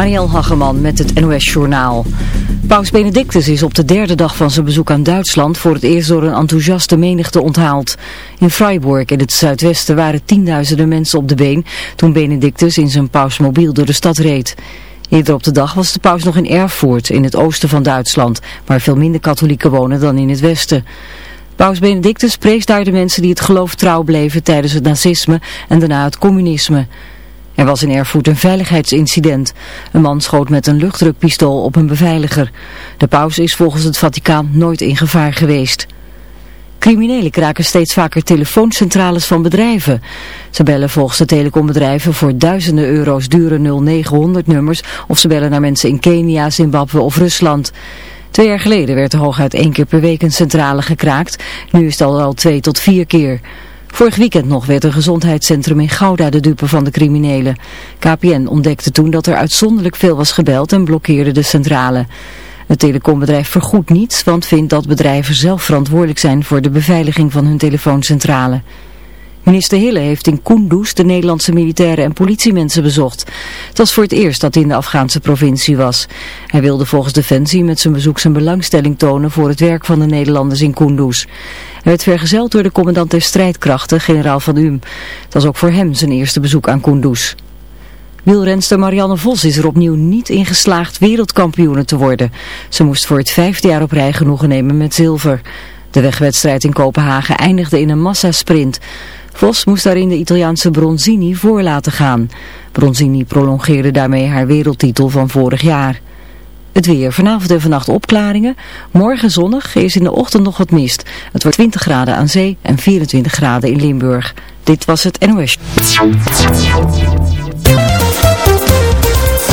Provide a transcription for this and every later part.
Marielle Hageman met het NOS Journaal. Paus Benedictus is op de derde dag van zijn bezoek aan Duitsland voor het eerst door een enthousiaste menigte onthaald. In Freiburg in het zuidwesten waren tienduizenden mensen op de been toen Benedictus in zijn pausmobiel door de stad reed. Eerder op de dag was de paus nog in Erfurt in het oosten van Duitsland, waar veel minder katholieken wonen dan in het westen. Paus Benedictus prees daar de mensen die het geloof trouw bleven tijdens het nazisme en daarna het communisme. Er was in Erfurt een veiligheidsincident. Een man schoot met een luchtdrukpistool op een beveiliger. De paus is volgens het Vaticaan nooit in gevaar geweest. Criminelen kraken steeds vaker telefooncentrales van bedrijven. Ze bellen volgens de telecombedrijven voor duizenden euro's dure 0900 nummers of ze bellen naar mensen in Kenia, Zimbabwe of Rusland. Twee jaar geleden werd er hooguit één keer per week een centrale gekraakt. Nu is al, al twee tot vier keer. Vorig weekend nog werd een gezondheidscentrum in Gouda de dupe van de criminelen. KPN ontdekte toen dat er uitzonderlijk veel was gebeld en blokkeerde de centrale. Het telecombedrijf vergoedt niets, want vindt dat bedrijven zelf verantwoordelijk zijn voor de beveiliging van hun telefooncentrale. Minister Hille heeft in Kunduz de Nederlandse militairen en politiemensen bezocht. Het was voor het eerst dat hij in de Afghaanse provincie was. Hij wilde volgens Defensie met zijn bezoek zijn belangstelling tonen voor het werk van de Nederlanders in Kunduz. Hij werd vergezeld door de commandant der strijdkrachten, generaal Van Um. Het was ook voor hem zijn eerste bezoek aan Kunduz. Wielrenster Marianne Vos is er opnieuw niet in geslaagd wereldkampioene te worden. Ze moest voor het vijfde jaar op rij genoegen nemen met zilver. De wegwedstrijd in Kopenhagen eindigde in een massasprint. Vos moest daarin de Italiaanse Bronzini voor laten gaan. Bronzini prolongeerde daarmee haar wereldtitel van vorig jaar. Het weer. Vanavond en vannacht opklaringen. Morgen zonnig. is in de ochtend nog wat mist. Het wordt 20 graden aan zee en 24 graden in Limburg. Dit was het NOS.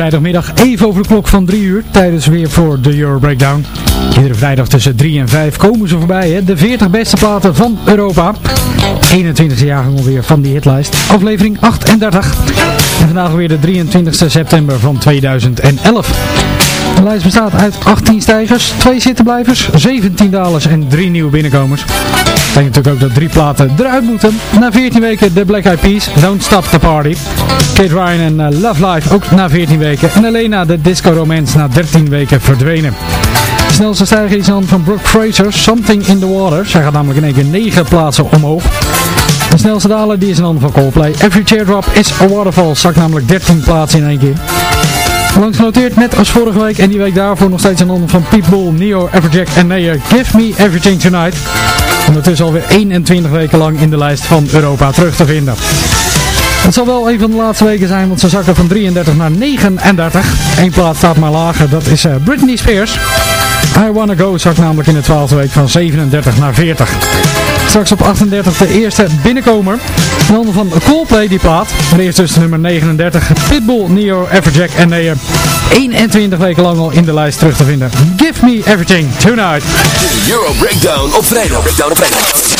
Vrijdagmiddag even over de klok van 3 uur tijdens weer voor de Euro Breakdown. Iedere vrijdag tussen 3 en 5 komen ze voorbij. Hè? De 40 beste platen van Europa. 21e jaargang alweer van die hitlijst. Aflevering 38. En vandaag weer de 23 september van 2011. De lijst bestaat uit 18 stijgers, 2 zittenblijvers, 17 dalers en 3 nieuwe binnenkomers. Dat betekent natuurlijk ook dat drie platen eruit moeten. Na 14 weken de Black Eyed Peas, Don't Stop the Party. Kate Ryan en uh, Love Life ook na 14 weken. En Elena de Disco Romance na 13 weken verdwenen. De snelste stijger is dan van Brooke Fraser, Something in the Water. Zij gaat namelijk in één keer 9 plaatsen omhoog. De snelste daler die is ander van Coldplay. Every Teardrop is a Waterfall. Zakt namelijk 13 plaatsen in één keer. Langs genoteerd net als vorige week en die week daarvoor nog steeds een ander van Pitbull, Neo, Everjack en Neyer. Give Me Everything Tonight. Ondertussen alweer 21 weken lang in de lijst van Europa terug te vinden. Het zal wel een van de laatste weken zijn, want ze zakken van 33 naar 39. Eén plaats staat maar lager, dat is uh, Britney Spears. I Wanna Go zakt namelijk in de 12e week van 37 naar 40. Straks op 38 de eerste binnenkomer. Ander van Coldplay die plaat. Maar eerst dus nummer 39. Pitbull, Neo, Everjack en Neyer. 21 weken lang al in de lijst terug te vinden. Give me everything tonight. De Euro Breakdown op vrijdag. Breakdown op vrijdag.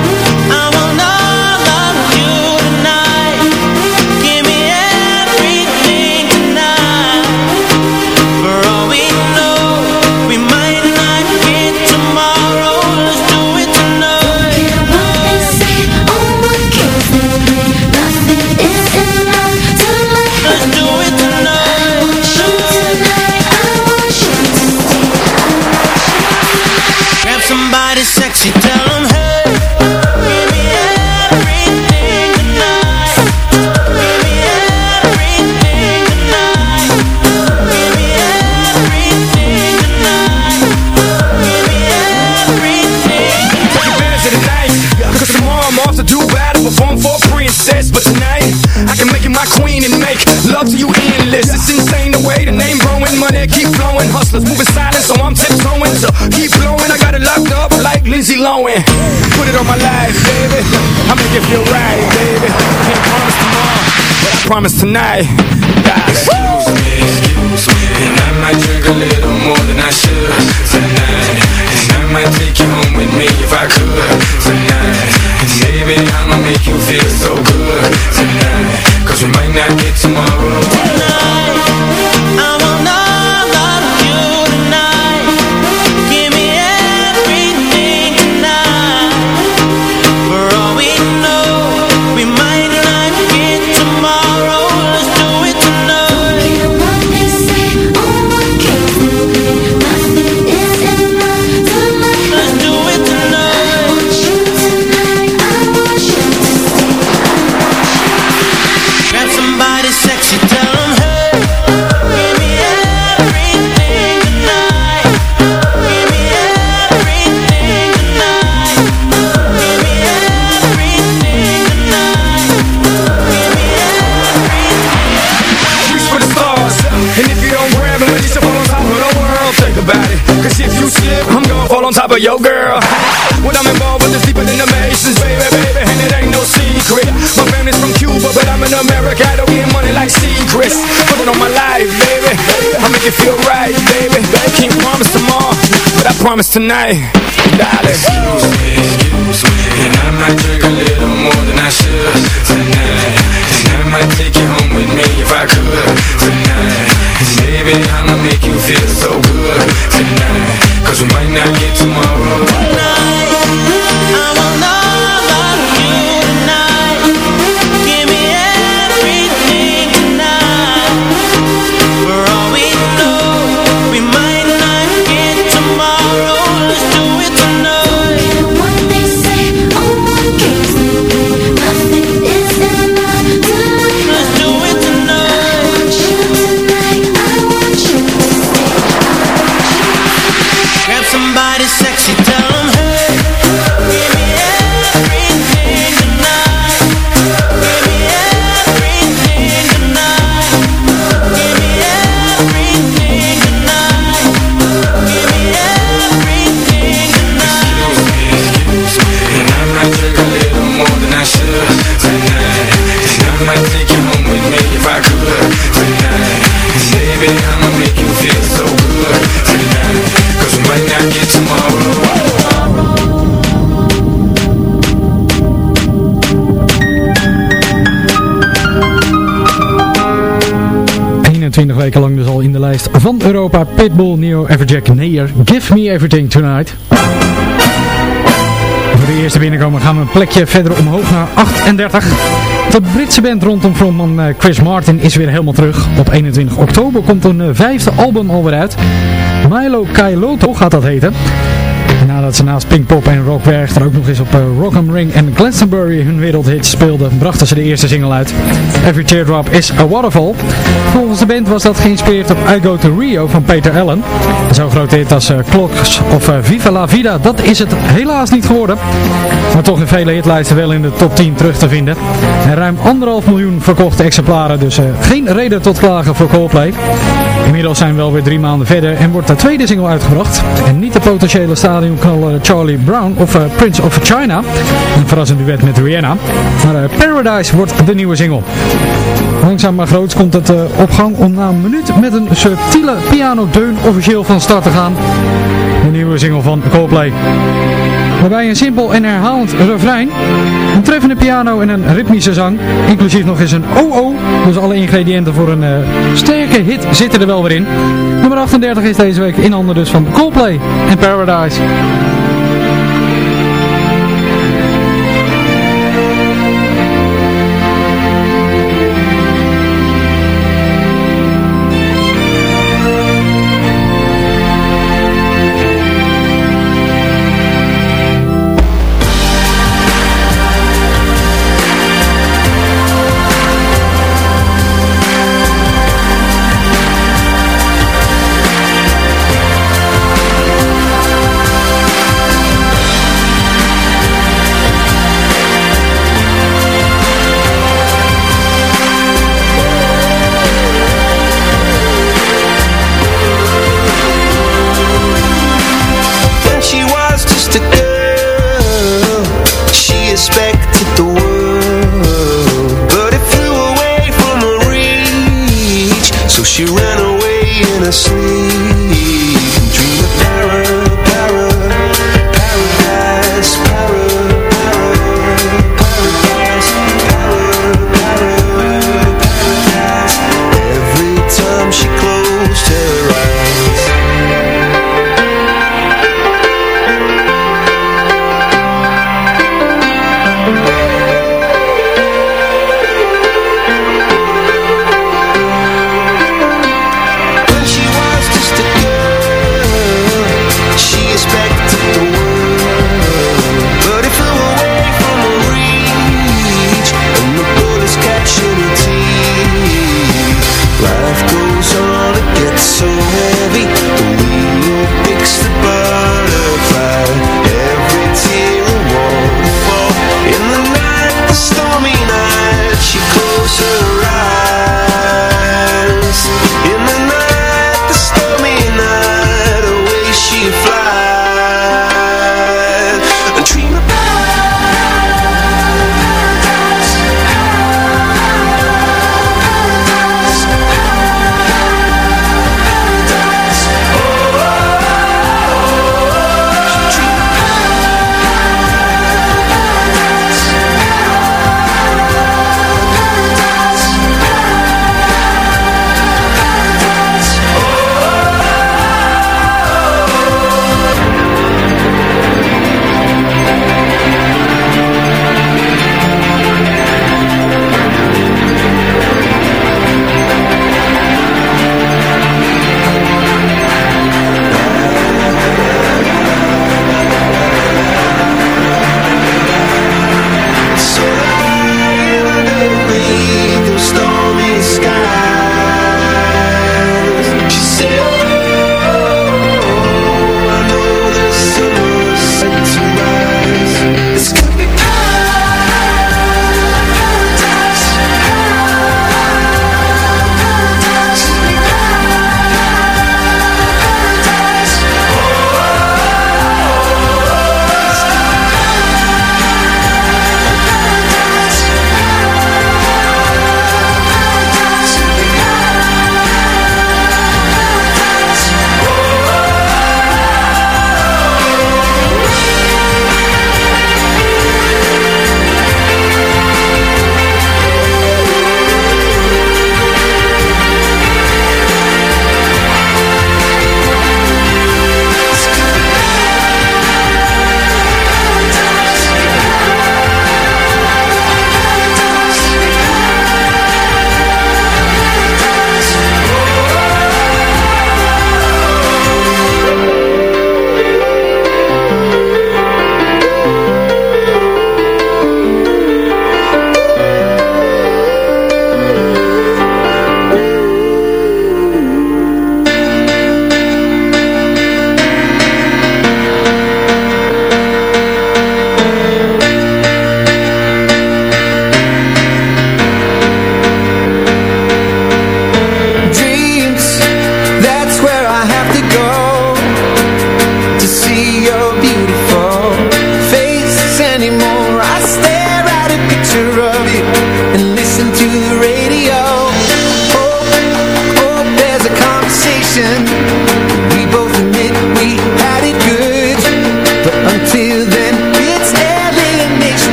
Like Lindsay Lohan. Put it on my life, baby. I'll make it feel right, baby. Can't promise tomorrow, but I promise tonight. Excuse me, excuse me, and I might drink a little more than I should tonight. And I might take you home with me if I could tonight. And baby, I'ma make you feel so good tonight. Cause we might not get tomorrow. Give tonight. Darling. Excuse me, excuse me. And I might drink a little more than I should tonight. And I might take you home with me if I could tonight. Baby, I'ma make you feel so good tonight. Cause we might not get tomorrow. Europa. Pitbull, Neo, Everjack, Neyer. Give me everything tonight. eerste binnenkomen gaan we een plekje verder omhoog naar 38. De Britse band rondom frontman eh, Chris Martin is weer helemaal terug. Op 21 oktober komt een eh, vijfde album alweer uit. Milo Kailoto gaat dat heten. Nadat ze naast Pinkpop en Rock er ook nog eens op uh, Rock'em Ring en Glastonbury hun wereldhits speelden, brachten ze de eerste single uit. Every Teardrop is a Waterfall. Volgens de band was dat geïnspireerd op I Go to Rio van Peter Allen. Zo'n grote hit als uh, Clocks of uh, Viva la Vida, dat is het helaas niet geworden. Maar toch in vele hitlijsten wel in de top 10 terug te vinden. En ruim anderhalf miljoen verkochte exemplaren, dus geen reden tot klagen voor Coldplay. Inmiddels zijn we wel weer drie maanden verder en wordt de tweede single uitgebracht. En niet de potentiële stadionknaller Charlie Brown of uh, Prince of China. Een verrassend duet met Rihanna. Maar uh, Paradise wordt de nieuwe single. Langzaam maar groots komt het op gang om na een minuut met een subtiele pianodeun officieel van start te gaan. De nieuwe single van Coldplay. Waarbij een simpel en herhalend refrein, een treffende piano en een ritmische zang, inclusief nog eens een OO. Dus alle ingrediënten voor een uh, sterke hit zitten er wel weer in. Nummer 38 is deze week in handen dus van Coldplay en Paradise.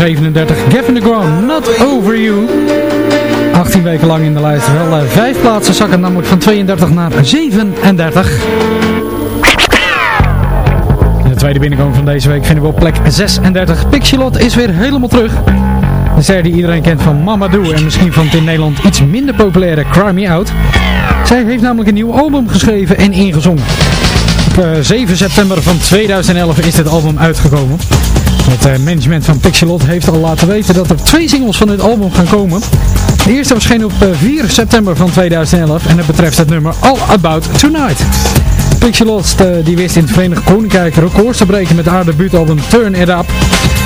37, Gavin DeGraw, Not Over You. 18 weken lang in de lijst, wel uh, 5 plaatsen zakken, namelijk van 32 naar 37. In de tweede binnenkomen van deze week vinden we op plek 36. Pixelot is weer helemaal terug. De ster die iedereen kent van Mamadou en misschien van het in Nederland iets minder populaire Cry Out. Zij heeft namelijk een nieuw album geschreven en ingezongen. Op uh, 7 september van 2011 is dit album uitgekomen. Het uh, management van Pixelot heeft al laten weten dat er twee singles van dit album gaan komen. De eerste verscheen op uh, 4 september van 2011 en het betreft het nummer All About Tonight. Pixelot uh, die wist in het Verenigd Koninkrijk records te breken met haar debuutalbum Turn It Up.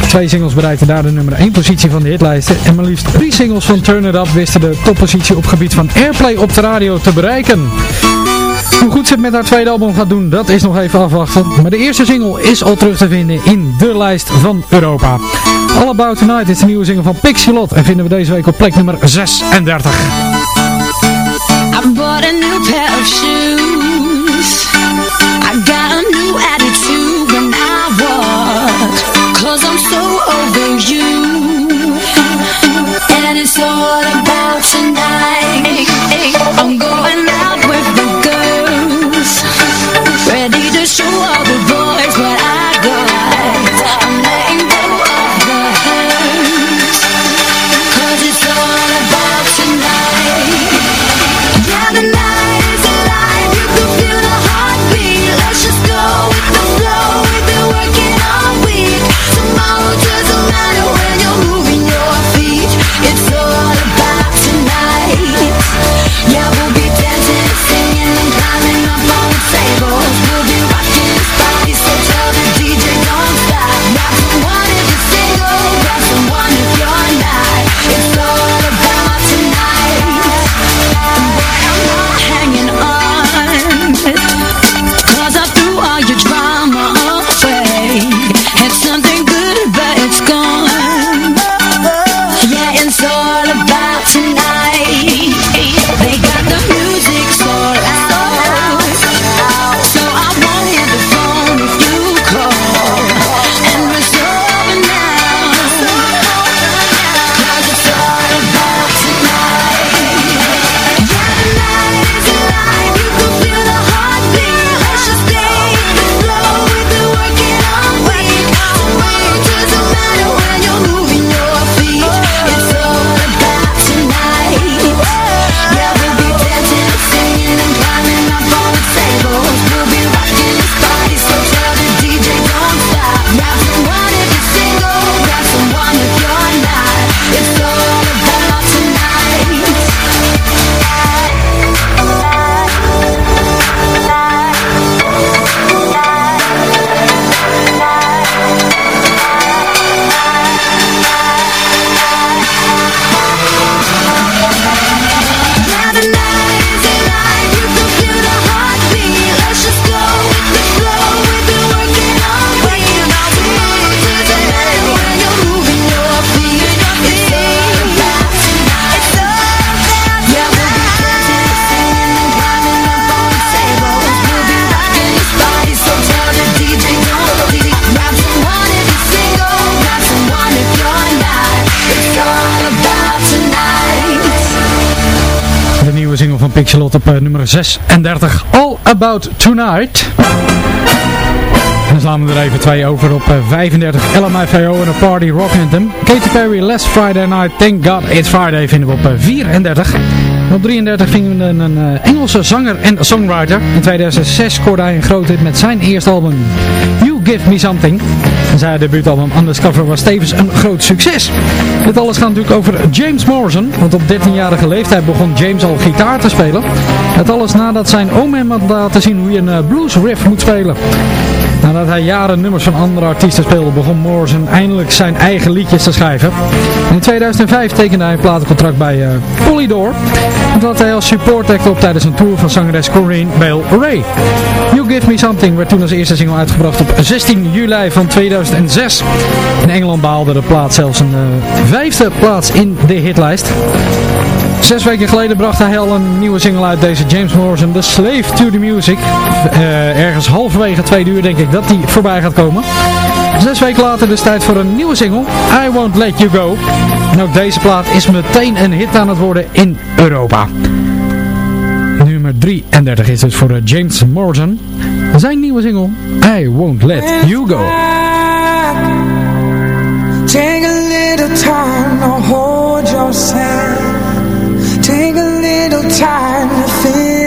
Twee singles bereikten daar de nummer 1 positie van de hitlijsten en maar liefst drie singles van Turn It Up wisten de toppositie op gebied van airplay op de radio te bereiken. Hoe goed ze het met haar tweede album gaat doen, dat is nog even afwachten. Maar de eerste single is al terug te vinden in de lijst van Europa. All About Tonight is de nieuwe single van Pixelot en vinden we deze week op plek nummer 36. I bought a new pair of. I got a new attitude when I walk. Cause I'm so over you. And it's all about tonight. I'm going out van Pixelot op uh, nummer 36. All About Tonight. En dan slaan we er even twee over op uh, 35. LMFAO en een Party Rock Anthem. Katy Perry, Last Friday Night, Thank God It's Friday vinden we op 34. En op 33 vinden we een, Engelse zanger en songwriter. In 2006 scoorde hij een groot hit met zijn eerste album Give Me Something. En zijn debuutalbum Undiscover was tevens een groot succes. Dit alles gaat natuurlijk over James Morrison. Want op 13-jarige leeftijd begon James al gitaar te spelen. Het alles nadat zijn oom hem had laten zien hoe je een blues riff moet spelen. Nadat hij jaren nummers van andere artiesten speelde, begon Morrison eindelijk zijn eigen liedjes te schrijven. In 2005 tekende hij een platencontract bij uh, Polydor. Trad hij als support act op tijdens een tour van zangeres Corinne Bale Ray. You Give Me Something werd toen als eerste single uitgebracht op 16 juli van 2006. In Engeland behaalde de plaat zelfs een uh, vijfde plaats in de hitlijst. Zes weken geleden bracht hij al een nieuwe single uit, deze James Morrison, The Slave to the Music. Uh, ergens halverwege twee uur denk ik dat die voorbij gaat komen. Zes weken later dus tijd voor een nieuwe single, I Won't Let You Go. En ook deze plaat is meteen een hit aan het worden in Europa. Nummer 33 is het voor James Morrison. Zijn nieuwe single, I Won't Let You Go. Take a little time to hold yourself Take a little time to feel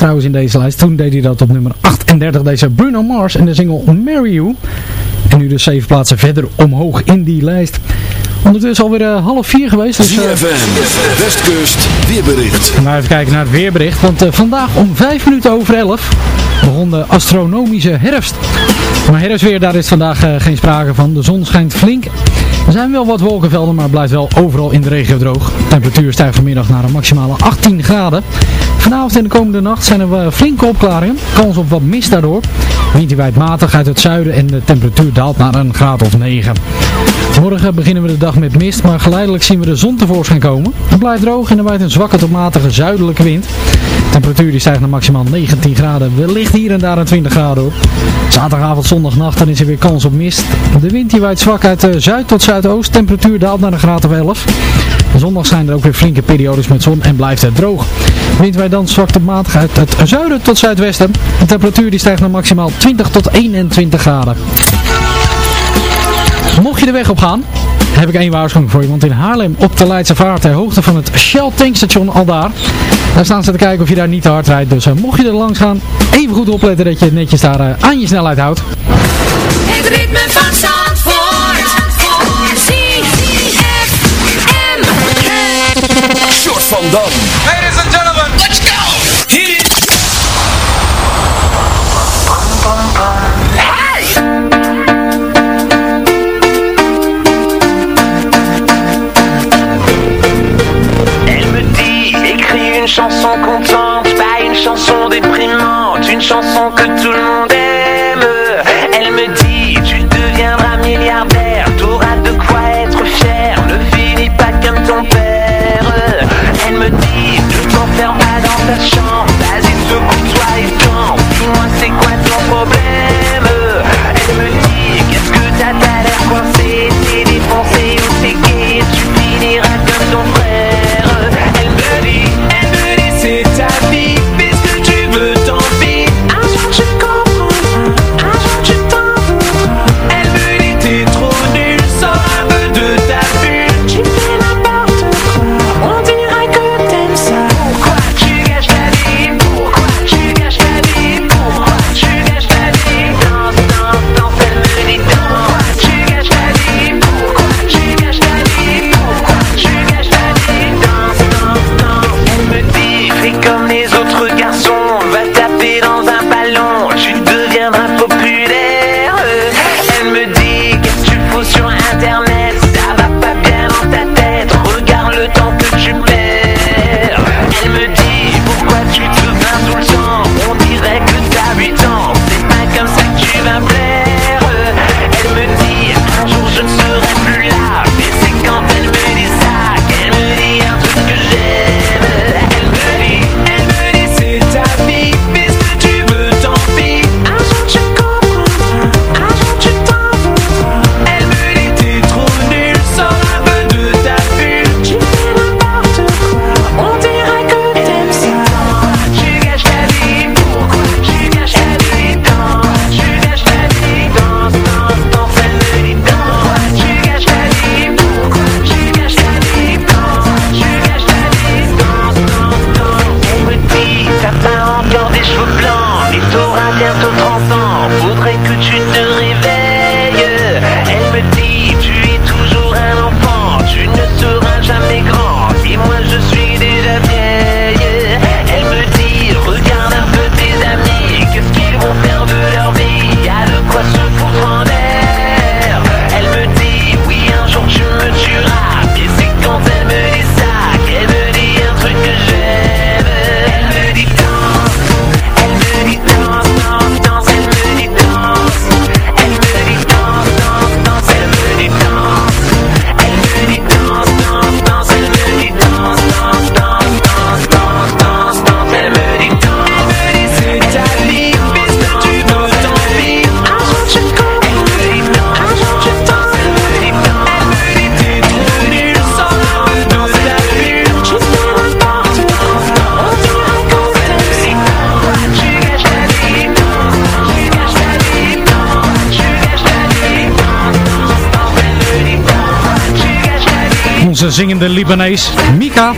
trouwens in deze lijst. Toen deed hij dat op nummer 38, deze Bruno Mars en de single Marry You. En nu dus zeven plaatsen verder omhoog in die lijst. Ondertussen alweer uh, half vier geweest. Dus, uh, Westkust, weerbericht. We gaan even kijken naar het weerbericht. Want vandaag om vijf minuten over elf begon de astronomische herfst. Maar herfstweer, daar is vandaag geen sprake van. De zon schijnt flink er zijn wel wat wolkenvelden, maar blijft wel overal in de regio droog. De temperatuur stijgt vanmiddag naar een maximale 18 graden. Vanavond en de komende nacht zijn er flinke opklaringen. Kans op wat mist daardoor. Wind waait matig uit het zuiden en de temperatuur daalt naar een graad of 9. Morgen beginnen we de dag met mist, maar geleidelijk zien we de zon tevoorschijn komen. Het blijft droog en er waait een zwakke tot matige zuidelijke wind. De temperatuur die stijgt naar maximaal 19 graden, wellicht hier en daar een 20 graden op. Zaterdagavond, zondagnacht, dan is er weer kans op mist. De wind die waait zwak uit uh, zuid tot zuidoost, temperatuur daalt naar een graad of 11. Zondag zijn er ook weer flinke periodes met zon en blijft het droog. Wind wij dan zwak tot matig uit het zuiden tot zuidwesten. De temperatuur die stijgt naar maximaal 20 tot 21 graden. Mocht je de weg op gaan, heb ik één waarschuwing voor je. Want in Haarlem, op de Leidse Vaart, ter hoogte van het Shell tankstation al daar. Daar staan ze te kijken of je daar niet te hard rijdt. Dus eh, mocht je er langs gaan, even goed opletten dat je netjes daar eh, aan je snelheid houdt. Het ritme van Short. Chanson qu'on onze zingende Libanees Mika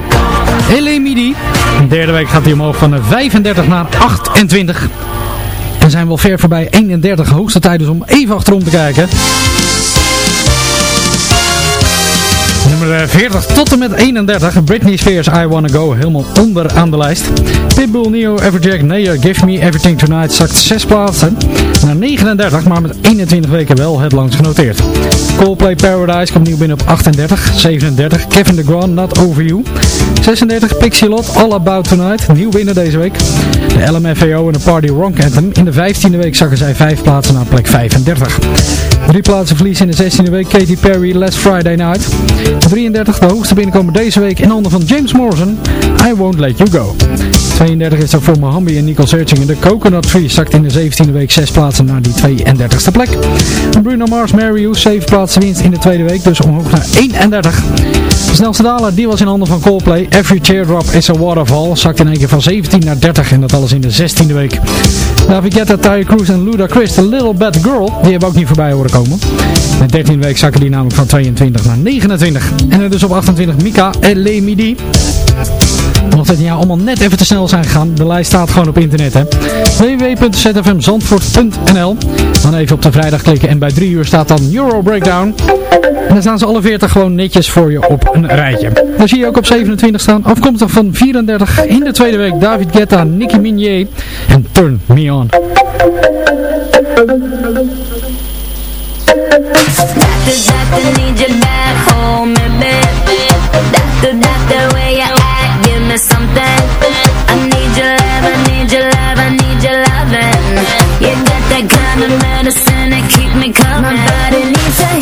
Elemidi. De derde week gaat hij omhoog van 35 naar 28. En zijn wel ver voorbij 31 hoogste tijd dus om even achterom te kijken. nummer eh, 40 tot en met 31. Britney Spears, I Wanna Go, helemaal onder aan de lijst. Pitbull, Neo, Everjack, Nayer Give Me, Everything Tonight zakt 6 plaatsen. Naar 39, maar met 21 weken wel het langst genoteerd. Coldplay Paradise komt nieuw binnen op 38, 37. Kevin DeGrand, Not Over You. 36, Pixie Lot, All About Tonight, nieuw binnen deze week. De LMFAO en de Party Rock Anthem. In de 15e week zakken zij 5 plaatsen naar plek 35. Drie plaatsen verliezen in de 16e week. Katy Perry, Last Friday Night. 33 de hoogste binnenkomen deze week in handen van James Morrison. I Won't Let You Go. 32 is er voor Mohambi en Nicole Searching. De Coconut Tree zakt in de 17e week 6 plaatsen naar die 32e plek. Bruno Mars, Mary You, 7 plaatsen winst in de tweede week. Dus omhoog naar 31. De snelste daler die was in handen van Coldplay. Every Teardrop is a Waterfall. Zakt in één keer van 17 naar 30. En dat alles in de 16e week. David Guetta, Tyre Cruz en Luda Chris, The Little Bad Girl. Die hebben ook niet voorbij horen komen. In de 13e week zakken die namelijk van 22 naar 29. En dus op 28 Mika Le Midi. Omdat het jaar allemaal net even te snel zijn gegaan. De lijst staat gewoon op internet. hè. www.zfmzandvoort.nl Dan even op de vrijdag klikken. En bij 3 uur staat dan Euro Breakdown. En dan staan ze alle 40 gewoon netjes voor je op een rijtje. Dan zie je ook op 27 staan. Afkomstig van 34 in de tweede week. David Guetta, Nicky Minier en Turn Me On. Doctor, doctor, need you back home, baby. Doctor, doctor, where you at? Give me something I need your love, I need your love, I need your loving. You got that kind of medicine keep me covered My body needs a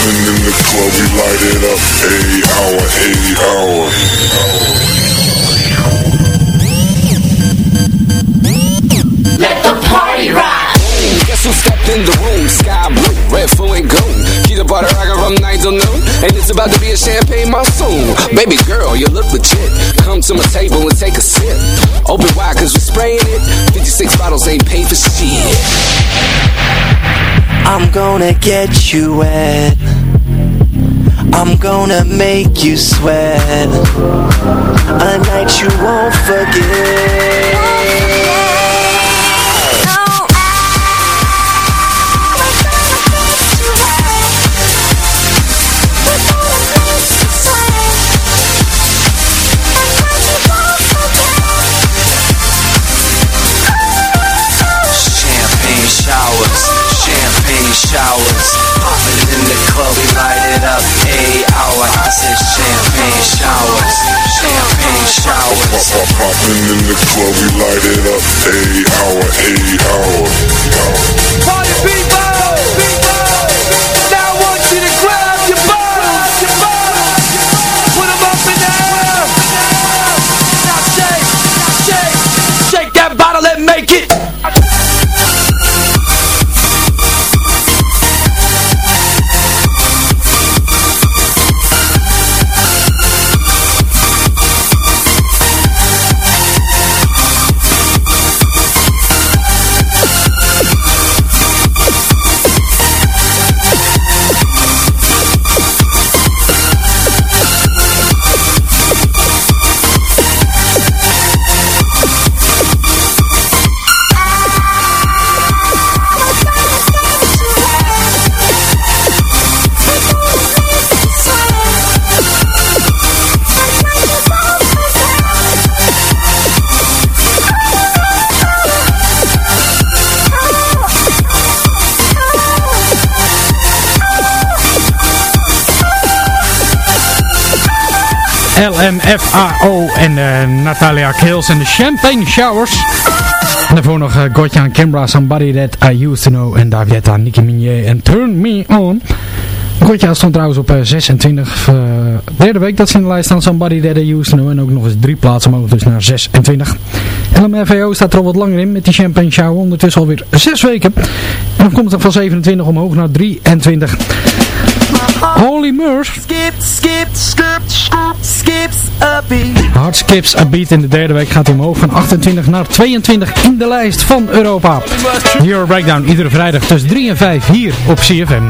Popping in the club, we light it up. A hour, a hour. Let the party rock. Guess who stepped in the room? Sky blue, red, full and gold. Keep the party rocking from night till noon. And it's about to be a champagne monsoon. Baby girl, you look legit. Come to my table and take a sip. Open wide, cause we're spraying it. 56 bottles ain't paid for shit. I'm gonna get you wet. I'm gonna make you sweat. A night you won't forget. Champagne showers, champagne showers. Popping in the club, we hour, champagne showers, champagne showers. Popping in the club, we light it up. A hour, a hour. Party people! LMFAO en eh, Natalia Kills en de Champagne Showers. En daarvoor nog uh, Kimbra, Somebody That I Used To Know. En Davietta, Nicki Minaj en Turn Me On. Gotcha stond trouwens op uh, 26. Uh, derde week dat ze in de lijst staan. Somebody That I Used To Know. En ook nog eens drie plaatsen mogen dus naar 26. LMFAO staat er al wat langer in met die Champagne Shower. Ondertussen alweer zes weken. En dan komt het van 27 omhoog naar 23. Holy Murs. Skip, skip, skip, skip, skips a beat. Hard skips a beat in de derde week gaat hij omhoog van 28 naar 22 in de lijst van Europa. Euro Breakdown iedere vrijdag tussen 3 en 5 hier op CFM.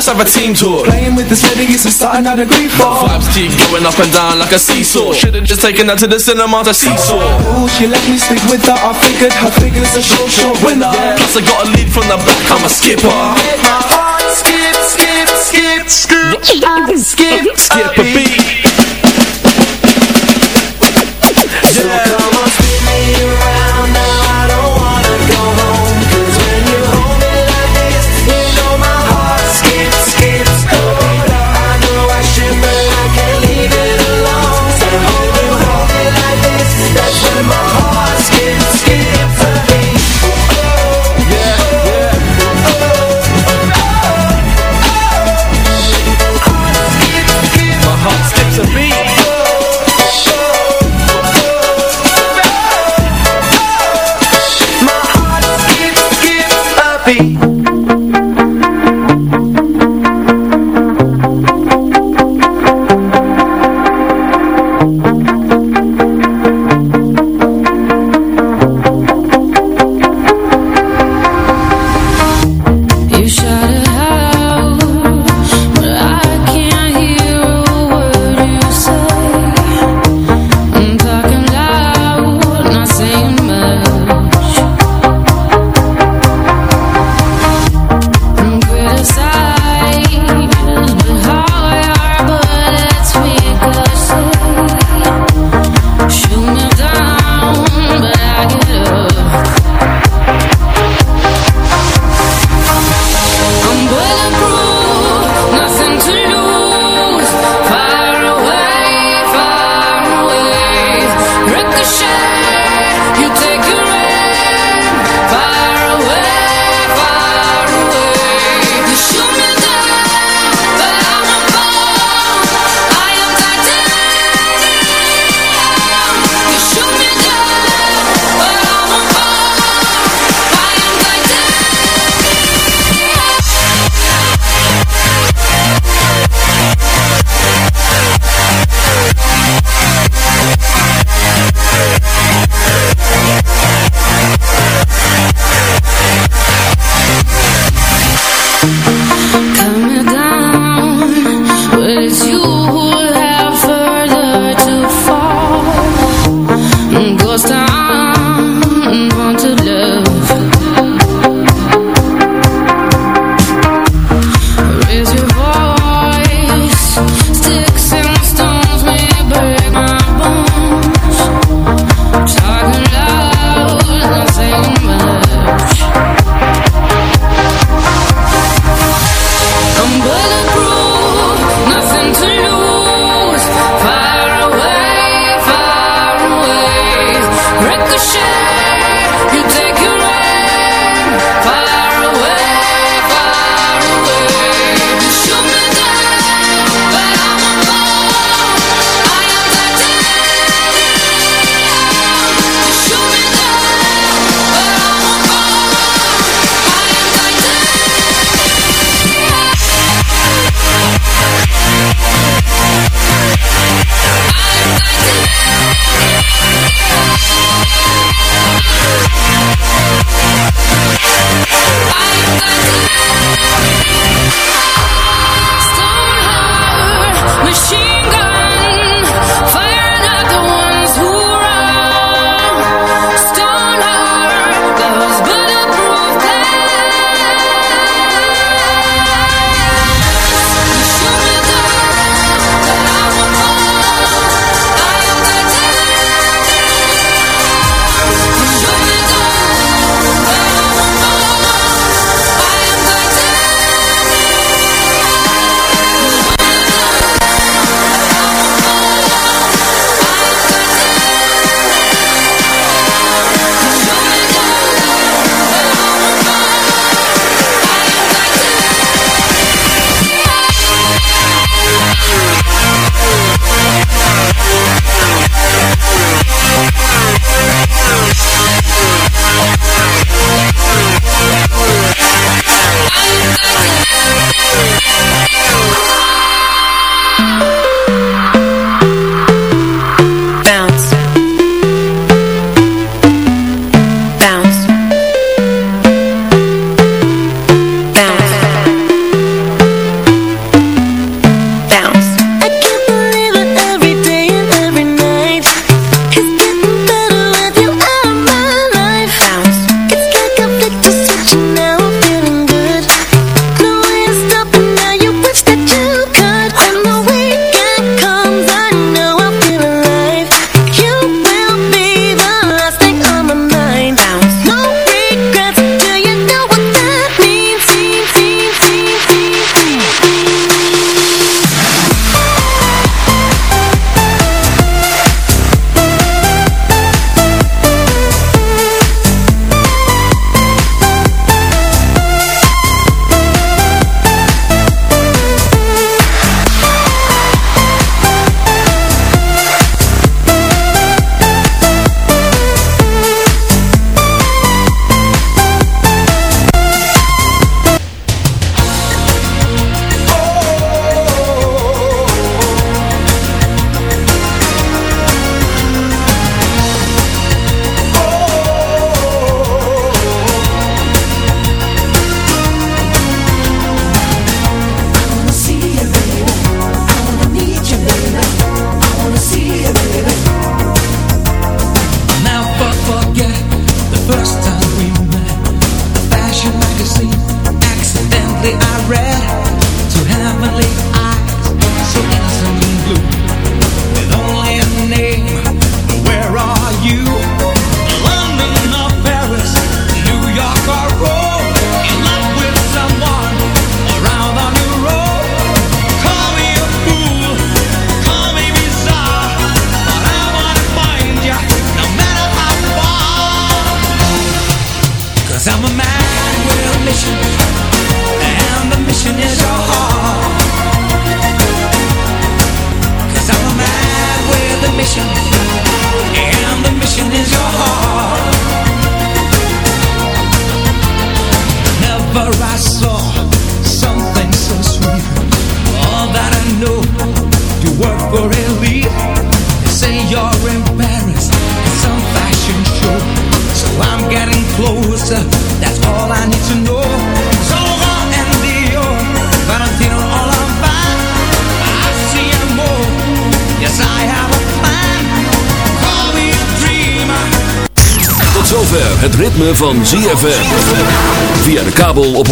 Let's have a team talk. Playing with this lady is starting out a grief for. Vibes keep going up and down like a seesaw. Should've just taken her to the cinema to seesaw. Ooh, she let me sleep with her. I figured her figure's a sure, sure winner. Plus I got a lead from the back, I'm a skipper. Make my heart skip, skip, skip, skip, skip, Skip a beat.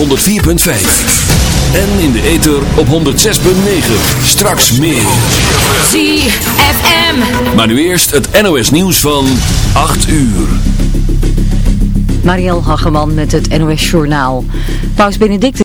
104.5. En in de ether op 106.9. Straks meer. ZFM. Maar nu eerst het NOS nieuws van 8 uur. Mariel Hageman met het NOS Journaal. Paus Benedictus.